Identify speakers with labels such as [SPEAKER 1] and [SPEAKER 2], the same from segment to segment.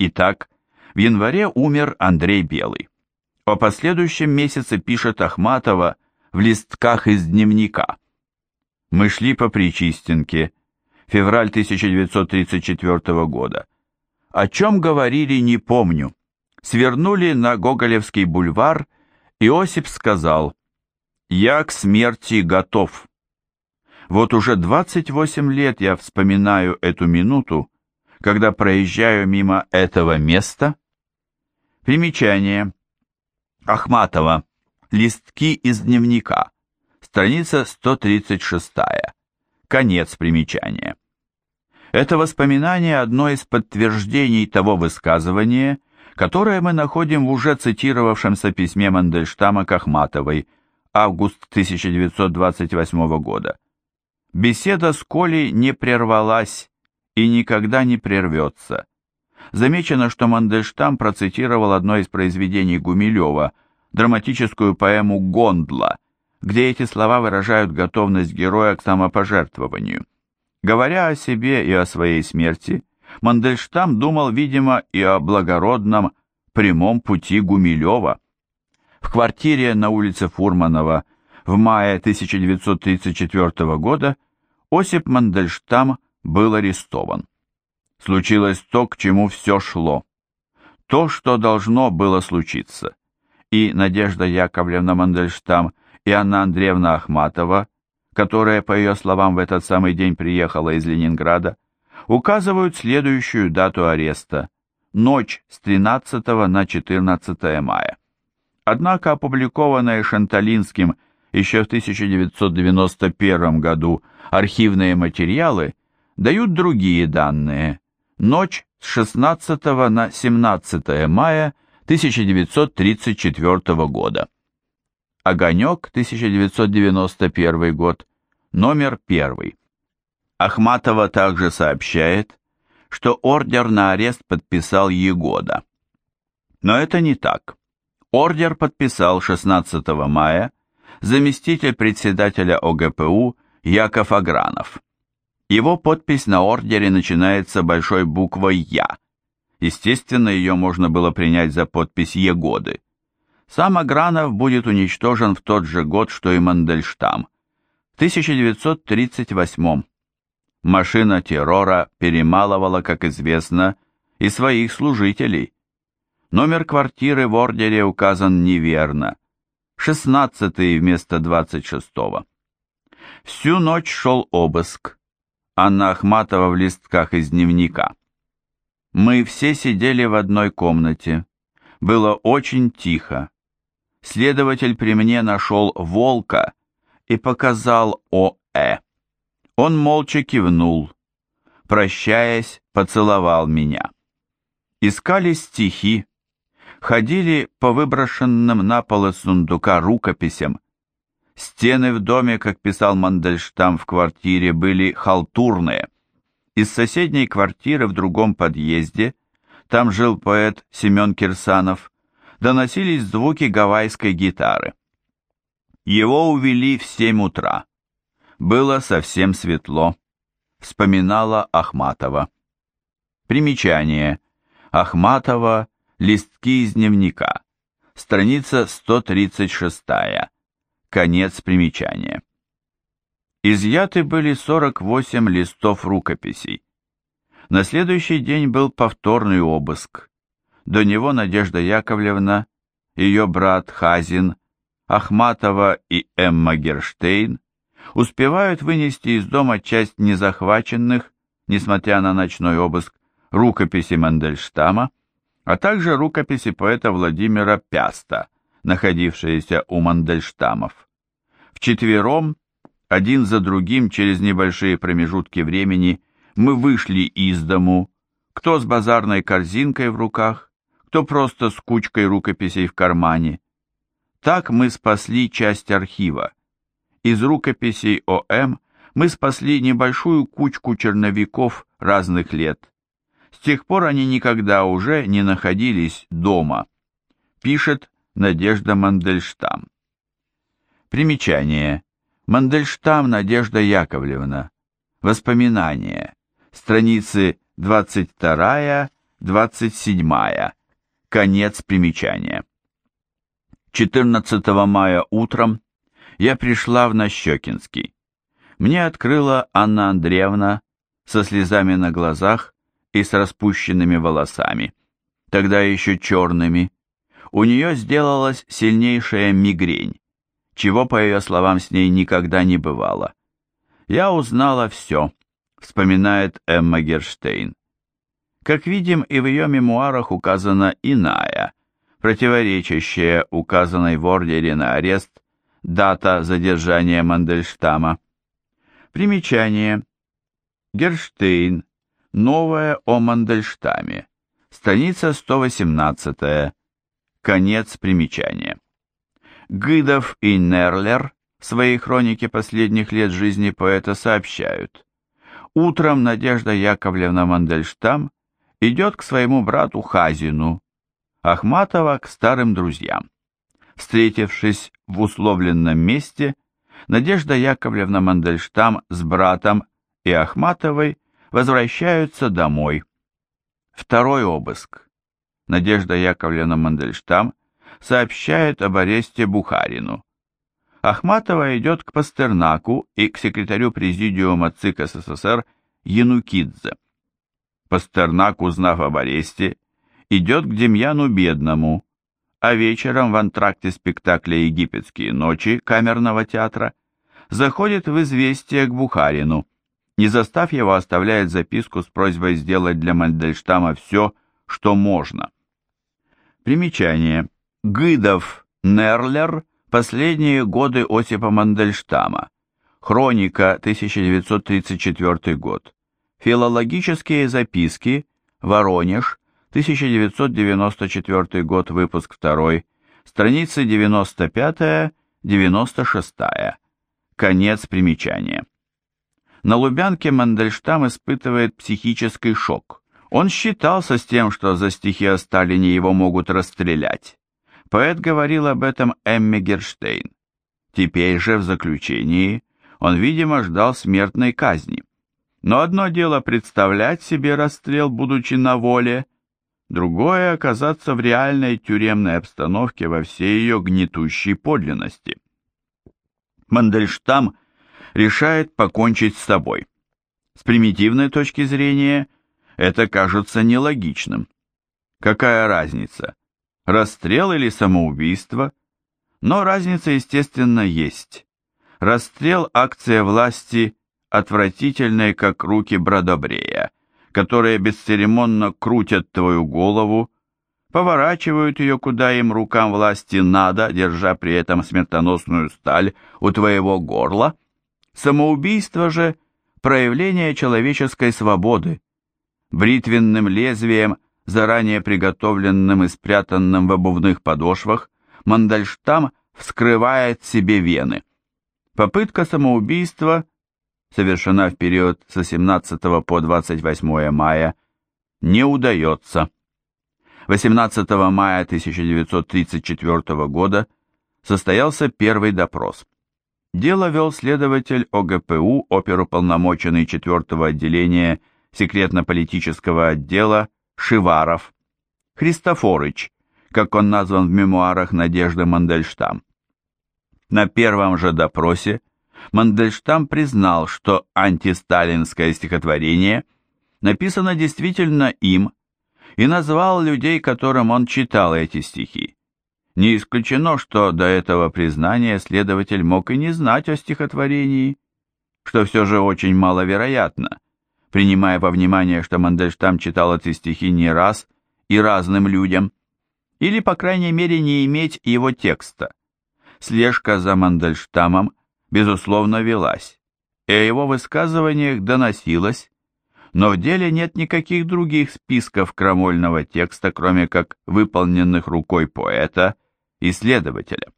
[SPEAKER 1] Итак, в январе умер Андрей Белый. О последующем месяце пишет Ахматова в листках из дневника. Мы шли по Причистенке, февраль 1934 года. О чем говорили, не помню. Свернули на Гоголевский бульвар, и Осип сказал, «Я к смерти готов». Вот уже 28 лет я вспоминаю эту минуту, когда проезжаю мимо этого места. Примечание. Ахматова. Листки из дневника. Страница 136. Конец примечания. Это воспоминание одно из подтверждений того высказывания, которое мы находим в уже цитировавшемся письме Мандельштама к Ахматовой, август 1928 года. Беседа с Колей не прервалась и никогда не прервется. Замечено, что Мандельштам процитировал одно из произведений Гумилева, драматическую поэму «Гондла», где эти слова выражают готовность героя к самопожертвованию. Говоря о себе и о своей смерти, Мандельштам думал, видимо, и о благородном прямом пути Гумилева. В квартире на улице Фурманова в мае 1934 года Осип Мандельштам был арестован. Случилось то, к чему все шло. То, что должно было случиться. И Надежда Яковлевна Мандельштам – и Анна Андреевна Ахматова, которая, по ее словам, в этот самый день приехала из Ленинграда, указывают следующую дату ареста – ночь с 13 на 14 мая. Однако опубликованные Шанталинским еще в 1991 году архивные материалы дают другие данные. Ночь с 16 на 17 мая 1934 года. Огонек, 1991 год, номер 1. Ахматова также сообщает, что ордер на арест подписал Егода. Но это не так. Ордер подписал 16 мая заместитель председателя ОГПУ Яков Агранов. Его подпись на ордере начинается большой буквой «Я». Естественно, ее можно было принять за подпись Егоды. Сам Агранов будет уничтожен в тот же год, что и Мандельштам, в 1938 Машина террора перемалывала, как известно, и своих служителей. Номер квартиры в ордере указан неверно, 16 вместо 26-го. Всю ночь шел обыск. Анна Ахматова в листках из дневника. Мы все сидели в одной комнате. Было очень тихо. Следователь при мне нашел волка и показал О.Э. Он молча кивнул. Прощаясь, поцеловал меня. Искали стихи, ходили по выброшенным на пол сундука рукописям. Стены в доме, как писал Мандельштам в квартире, были халтурные. Из соседней квартиры в другом подъезде, там жил поэт Семен Кирсанов, доносились звуки гавайской гитары. Его увели в семь утра. Было совсем светло. Вспоминала Ахматова. Примечание. Ахматова. Листки из дневника. Страница 136. Конец примечания. Изъяты были 48 листов рукописей. На следующий день был повторный обыск. До него Надежда Яковлевна, ее брат Хазин, Ахматова и Эмма Герштейн успевают вынести из дома часть незахваченных, несмотря на ночной обыск, рукописи Мандельштама, а также рукописи поэта Владимира Пяста, находившиеся у Мандельштамов. Вчетвером, один за другим, через небольшие промежутки времени, мы вышли из дому, кто с базарной корзинкой в руках, кто просто с кучкой рукописей в кармане. Так мы спасли часть архива. Из рукописей ОМ мы спасли небольшую кучку черновиков разных лет. С тех пор они никогда уже не находились дома, пишет Надежда Мандельштам. Примечание. Мандельштам Надежда Яковлевна. Воспоминания. Страницы 22 27. Конец примечания. 14 мая утром я пришла в Нащекинский. Мне открыла Анна Андреевна со слезами на глазах и с распущенными волосами, тогда еще черными. У нее сделалась сильнейшая мигрень, чего, по ее словам, с ней никогда не бывало. Я узнала все, вспоминает Эмма Герштейн. Как видим, и в ее мемуарах указана иная, противоречащая указанной в ордере на арест дата задержания Мандельштама. Примечание. Герштейн. Новое о Мандельштаме. Страница 118. Конец примечания. Гыдов и Нерлер в своей хронике последних лет жизни поэта сообщают. Утром Надежда Яковлевна Мандельштам идет к своему брату Хазину, Ахматова к старым друзьям. Встретившись в условленном месте, Надежда Яковлевна Мандельштам с братом и Ахматовой возвращаются домой. Второй обыск. Надежда Яковлевна Мандельштам сообщает об аресте Бухарину. Ахматова идет к Пастернаку и к секретарю президиума ЦИК СССР Янукидзе. Пастернак, узнав об аресте, идет к Демьяну Бедному, а вечером в антракте спектакля «Египетские ночи» камерного театра заходит в известие к Бухарину. Не застав его, оставляет записку с просьбой сделать для Мандельштама все, что можно. Примечание. Гыдов, Нерлер Последние годы Осипа Мандельштама. Хроника, 1934 год. Филологические записки. Воронеж, 1994 год, выпуск 2. Страницы 95-96. Конец примечания. На Лубянке Мандельштам испытывает психический шок. Он считался с тем, что за стихи о Сталине его могут расстрелять. Поэт говорил об этом Эмме Герштейн. Теперь же в заключении он, видимо, ждал смертной казни. Но одно дело представлять себе расстрел, будучи на воле, другое — оказаться в реальной тюремной обстановке во всей ее гнетущей подлинности. Мандельштам решает покончить с собой. С примитивной точки зрения это кажется нелогичным. Какая разница? Расстрел или самоубийство, но разница, естественно, есть. Расстрел – акция власти, отвратительная, как руки Бродобрея, которые бесцеремонно крутят твою голову, поворачивают ее, куда им рукам власти надо, держа при этом смертоносную сталь у твоего горла. Самоубийство же – проявление человеческой свободы. Бритвенным лезвием – заранее приготовленным и спрятанным в обувных подошвах, Мандельштам вскрывает себе вены. Попытка самоубийства, совершена в период с 18 по 28 мая, не удается. 18 мая 1934 года состоялся первый допрос. Дело вел следователь ОГПУ, оперуполномоченный 4 отделения секретно-политического отдела Шиваров, Христофорыч, как он назван в мемуарах Надежды Мандельштам. На первом же допросе Мандельштам признал, что антисталинское стихотворение написано действительно им и назвал людей, которым он читал эти стихи. Не исключено, что до этого признания следователь мог и не знать о стихотворении, что все же очень маловероятно – принимая во внимание, что Мандельштам читал эти стихи не раз и разным людям, или, по крайней мере, не иметь его текста. Слежка за Мандельштамом, безусловно, велась, и о его высказываниях доносилось, но в деле нет никаких других списков крамольного текста, кроме как выполненных рукой поэта и следователя.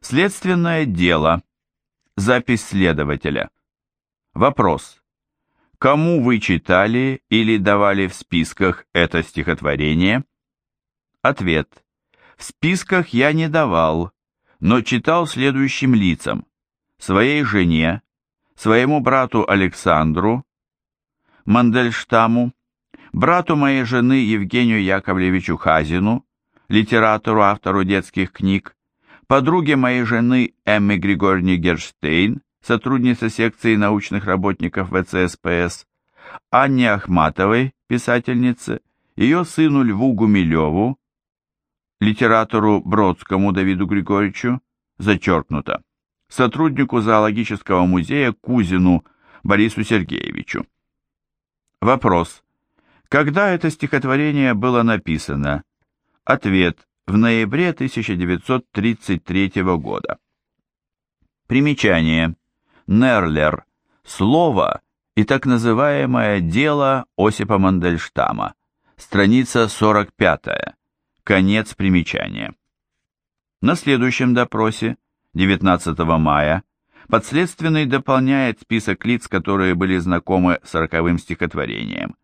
[SPEAKER 1] Следственное дело. Запись следователя. Вопрос. Кому вы читали или давали в списках это стихотворение? Ответ. В списках я не давал, но читал следующим лицам. Своей жене, своему брату Александру, Мандельштаму, брату моей жены Евгению Яковлевичу Хазину, литератору, автору детских книг, подруге моей жены Эмме Григорьевне Герштейн, сотруднице секции научных работников ВЦСПС, Анне Ахматовой, писательнице, ее сыну Льву Гумилеву, литератору Бродскому Давиду Григорьевичу, зачеркнуто, сотруднику зоологического музея Кузину Борису Сергеевичу. Вопрос. Когда это стихотворение было написано? Ответ. В ноябре 1933 года. Примечание. Нерлер. Слово и так называемое «дело» Осипа Мандельштама. Страница 45. Конец примечания. На следующем допросе, 19 мая, подследственный дополняет список лиц, которые были знакомы с роковым стихотворением.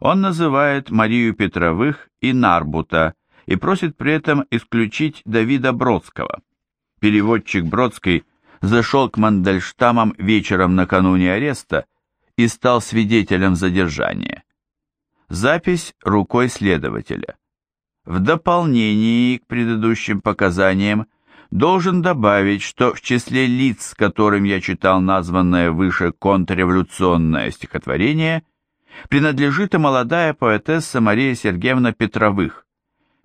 [SPEAKER 1] Он называет Марию Петровых и Нарбута и просит при этом исключить Давида Бродского. Переводчик Бродский зашел к Мандельштамам вечером накануне ареста и стал свидетелем задержания. Запись рукой следователя. В дополнении к предыдущим показаниям должен добавить, что в числе лиц, которым я читал названное выше контрреволюционное стихотворение, принадлежит и молодая поэтесса Мария Сергеевна Петровых.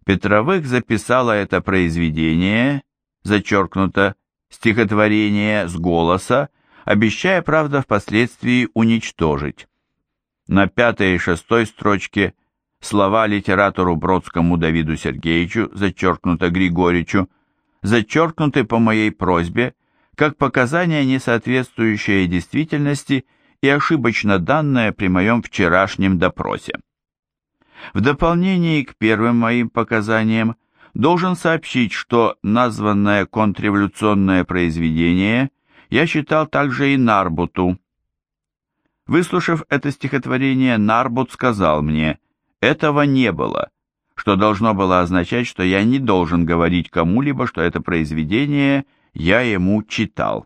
[SPEAKER 1] Петровых записала это произведение, зачеркнуто, стихотворение с голоса, обещая, правда, впоследствии уничтожить. На пятой и шестой строчке слова литератору Бродскому Давиду Сергеевичу, зачеркнуто Григоричу, зачеркнуты по моей просьбе, как показания, не соответствующие действительности и ошибочно данное при моем вчерашнем допросе. В дополнение к первым моим показаниям должен сообщить, что названное контрреволюционное произведение я читал также и Нарбуту. Выслушав это стихотворение, Нарбут сказал мне, этого не было, что должно было означать, что я не должен говорить кому-либо, что это произведение я ему читал.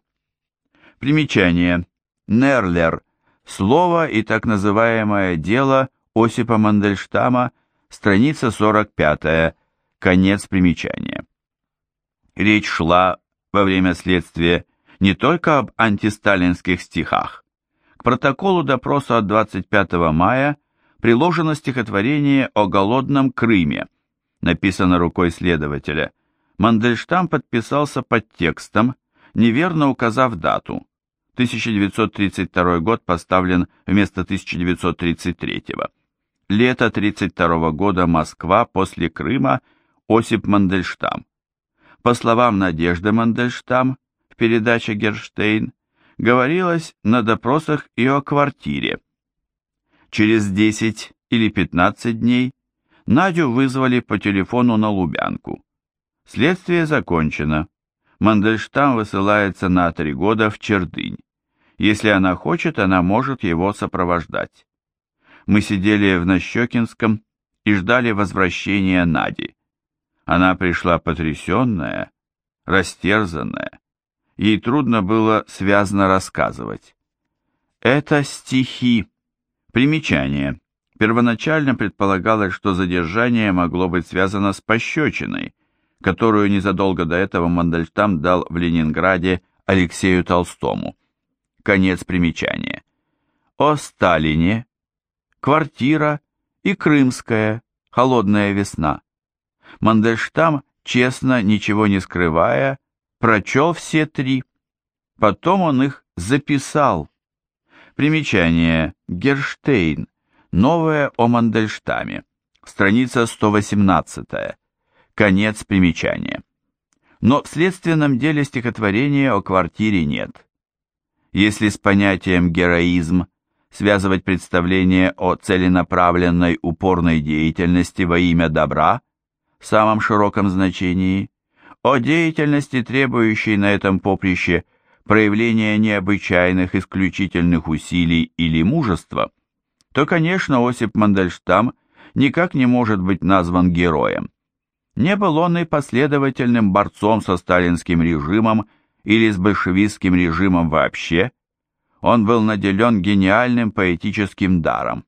[SPEAKER 1] Примечание. Нерлер. Слово и так называемое дело Осипа Мандельштама, страница 45 Конец примечания. Речь шла во время следствия не только об антисталинских стихах. К протоколу допроса от 25 мая приложено стихотворение о голодном Крыме, написано рукой следователя. Мандельштам подписался под текстом, неверно указав дату. 1932 год поставлен вместо 1933. Лето 1932 года Москва после Крыма – Осип Мандельштам. По словам Надежды Мандельштам в передаче «Герштейн», говорилось на допросах и о квартире. Через 10 или 15 дней Надю вызвали по телефону на Лубянку. Следствие закончено. Мандельштам высылается на три года в Чердынь. Если она хочет, она может его сопровождать. Мы сидели в Нащекинском и ждали возвращения Нади. Она пришла потрясенная, растерзанная. Ей трудно было связно рассказывать. Это стихи. Примечание. Первоначально предполагалось, что задержание могло быть связано с пощечиной, которую незадолго до этого Мандельштам дал в Ленинграде Алексею Толстому. Конец примечания. О Сталине, квартира и Крымская, холодная весна. Мандельштам, честно, ничего не скрывая, прочел все три. Потом он их записал. Примечание. Герштейн. Новое о Мандельштаме. Страница 118. Конец примечания. Но в следственном деле стихотворения о квартире нет. Если с понятием «героизм» связывать представление о целенаправленной упорной деятельности во имя добра, в самом широком значении, о деятельности, требующей на этом поприще проявления необычайных исключительных усилий или мужества, то, конечно, Осип Мандельштам никак не может быть назван героем. Не был он и последовательным борцом со сталинским режимом или с большевистским режимом вообще, он был наделен гениальным поэтическим даром.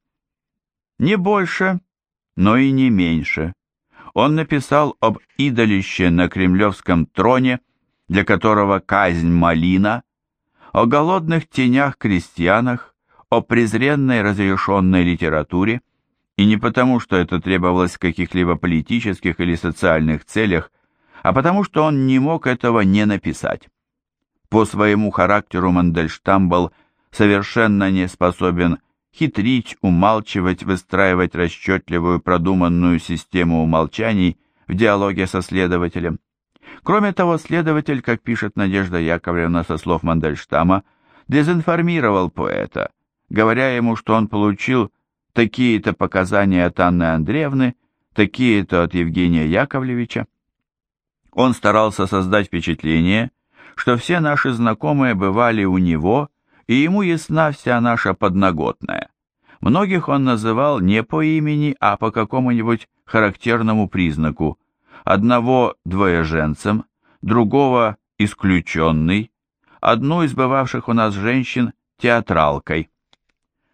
[SPEAKER 1] Не больше, но и не меньше. Он написал об идолище на кремлевском троне, для которого казнь малина, о голодных тенях-крестьянах, о презренной разрешенной литературе, и не потому, что это требовалось в каких-либо политических или социальных целях, а потому, что он не мог этого не написать. По своему характеру Мандельштам был совершенно не способен хитрить, умалчивать, выстраивать расчетливую продуманную систему умолчаний в диалоге со следователем. Кроме того, следователь, как пишет Надежда Яковлевна со слов Мандельштама, дезинформировал поэта, говоря ему, что он получил такие-то показания от Анны Андреевны, такие-то от Евгения Яковлевича. Он старался создать впечатление, что все наши знакомые бывали у него, и ему ясна вся наша подноготная. Многих он называл не по имени, а по какому-нибудь характерному признаку. Одного двоеженцем, другого исключенный, одну из бывавших у нас женщин театралкой.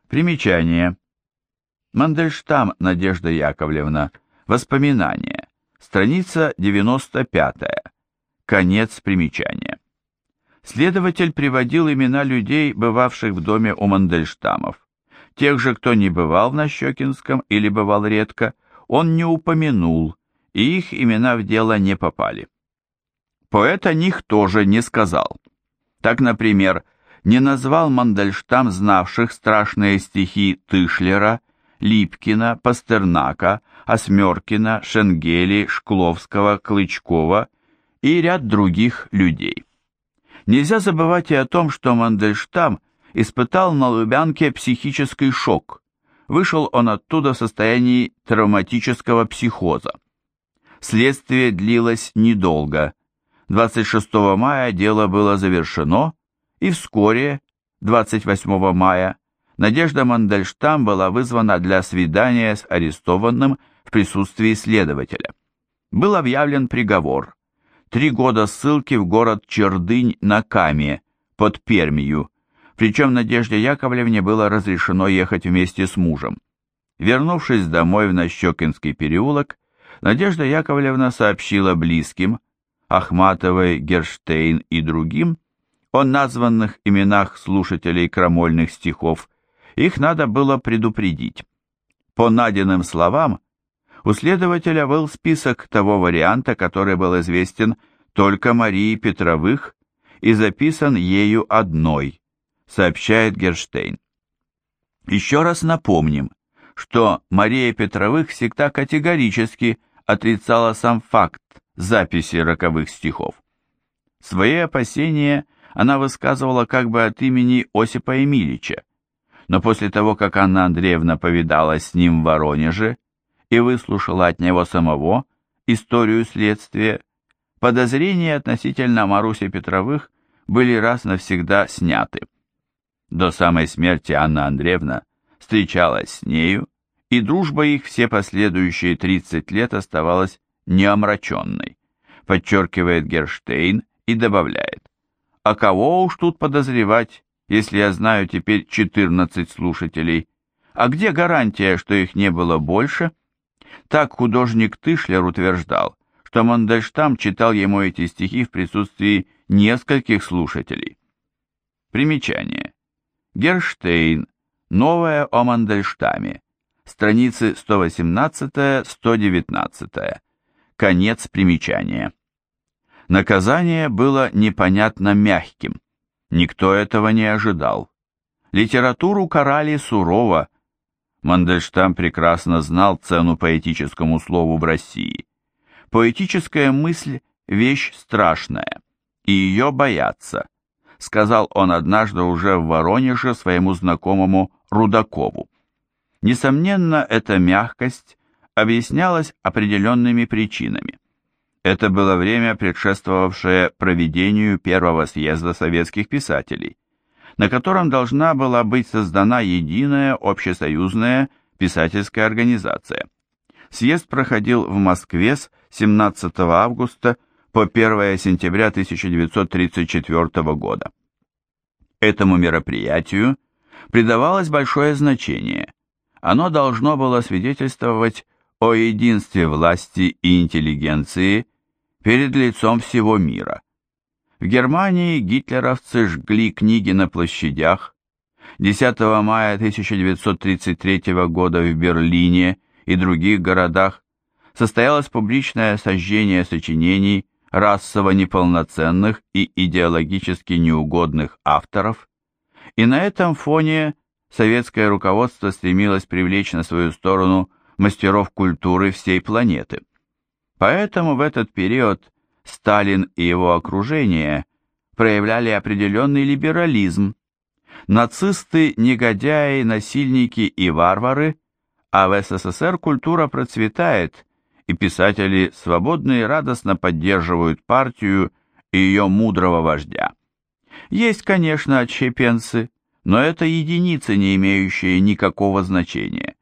[SPEAKER 1] Примечание. Мандельштам Надежда Яковлевна. Воспоминания. Страница 95. Конец примечания. Следователь приводил имена людей, бывавших в доме у Мандельштамов. Тех же, кто не бывал в Нащекинском или бывал редко, он не упомянул, и их имена в дело не попали. Поэт о них тоже не сказал. Так, например, не назвал Мандельштам знавших страшные стихи Тышлера, Липкина, Пастернака, Осмеркина, Шенгели, Шкловского, Клычкова и ряд других людей. Нельзя забывать и о том, что Мандельштам испытал на Лубянке психический шок. Вышел он оттуда в состоянии травматического психоза. Следствие длилось недолго. 26 мая дело было завершено, и вскоре, 28 мая, Надежда Мандельштам была вызвана для свидания с арестованным в присутствии следователя. Был объявлен приговор. Три года ссылки в город Чердынь на Каме, под Пермию, причем Надежде Яковлевне было разрешено ехать вместе с мужем. Вернувшись домой в Нащекинский переулок, Надежда Яковлевна сообщила близким, Ахматовой, Герштейн и другим, о названных именах слушателей крамольных стихов, их надо было предупредить. По Надиным словам, у следователя был список того варианта, который был известен только Марии Петровых и записан ею одной, сообщает Герштейн. Еще раз напомним, что Мария Петровых всегда категорически отрицала сам факт записи роковых стихов. Свои опасения она высказывала как бы от имени Осипа Емельича, но после того, как Анна Андреевна повидалась с ним в Воронеже и выслушала от него самого историю следствия, подозрения относительно Маруси Петровых были раз навсегда сняты. До самой смерти Анна Андреевна встречалась с нею, и дружба их все последующие 30 лет оставалась неомраченной, подчеркивает Герштейн и добавляет. А кого уж тут подозревать, если я знаю теперь 14 слушателей? А где гарантия, что их не было больше? Так художник Тышлер утверждал, что Мандельштам читал ему эти стихи в присутствии нескольких слушателей. Примечание. Герштейн. Новое о Мандельштаме. Страницы 118-119. Конец примечания. Наказание было непонятно мягким. Никто этого не ожидал. Литературу карали сурово. Мандельштам прекрасно знал цену поэтическому слову в России. Поэтическая мысль – вещь страшная, и ее боятся, сказал он однажды уже в Воронеже своему знакомому Рудакову. Несомненно, эта мягкость объяснялась определенными причинами. Это было время, предшествовавшее проведению первого съезда советских писателей, на котором должна была быть создана единая общесоюзная писательская организация. Съезд проходил в Москве с 17 августа по 1 сентября 1934 года. Этому мероприятию придавалось большое значение, оно должно было свидетельствовать о единстве власти и интеллигенции перед лицом всего мира. В Германии гитлеровцы жгли книги на площадях. 10 мая 1933 года в Берлине и других городах состоялось публичное сожжение сочинений расово неполноценных и идеологически неугодных авторов, и на этом фоне советское руководство стремилось привлечь на свою сторону мастеров культуры всей планеты. Поэтому в этот период Сталин и его окружение проявляли определенный либерализм. Нацисты – негодяи, насильники и варвары, а в СССР культура процветает, и писатели свободно и радостно поддерживают партию и ее мудрого вождя. Есть, конечно, отщепенцы, но это единицы, не имеющие никакого значения.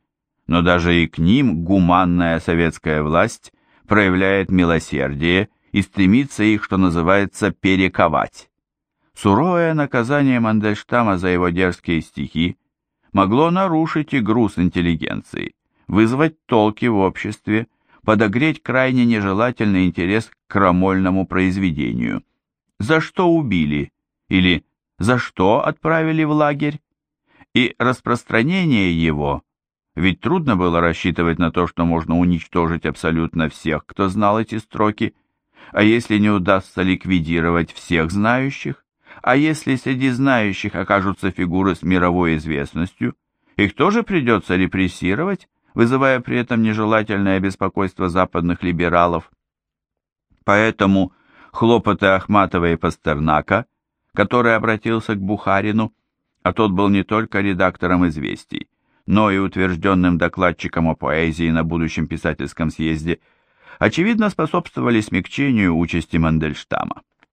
[SPEAKER 1] Но даже и к ним гуманная советская власть проявляет милосердие и стремится их, что называется, перековать. Суровое наказание Мандельштама за его дерзкие стихи могло нарушить игру с интеллигенцией, вызвать толки в обществе, подогреть крайне нежелательный интерес к крамольному произведению. За что убили? Или за что отправили в лагерь? И распространение его, ведь трудно было рассчитывать на то, что можно уничтожить абсолютно всех, кто знал эти строки, а если не удастся ликвидировать всех знающих, а если среди знающих окажутся фигуры с мировой известностью, их тоже придется репрессировать, вызывая при этом нежелательное беспокойство западных либералов. Поэтому хлопоты Ахматова и Пастернака, который обратился к Бухарину, а тот был не только редактором «Известий», но и утвержденным докладчиком о поэзии на будущем писательском съезде, очевидно способствовали смягчению участи Мандельштама.